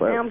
Well, I'm getting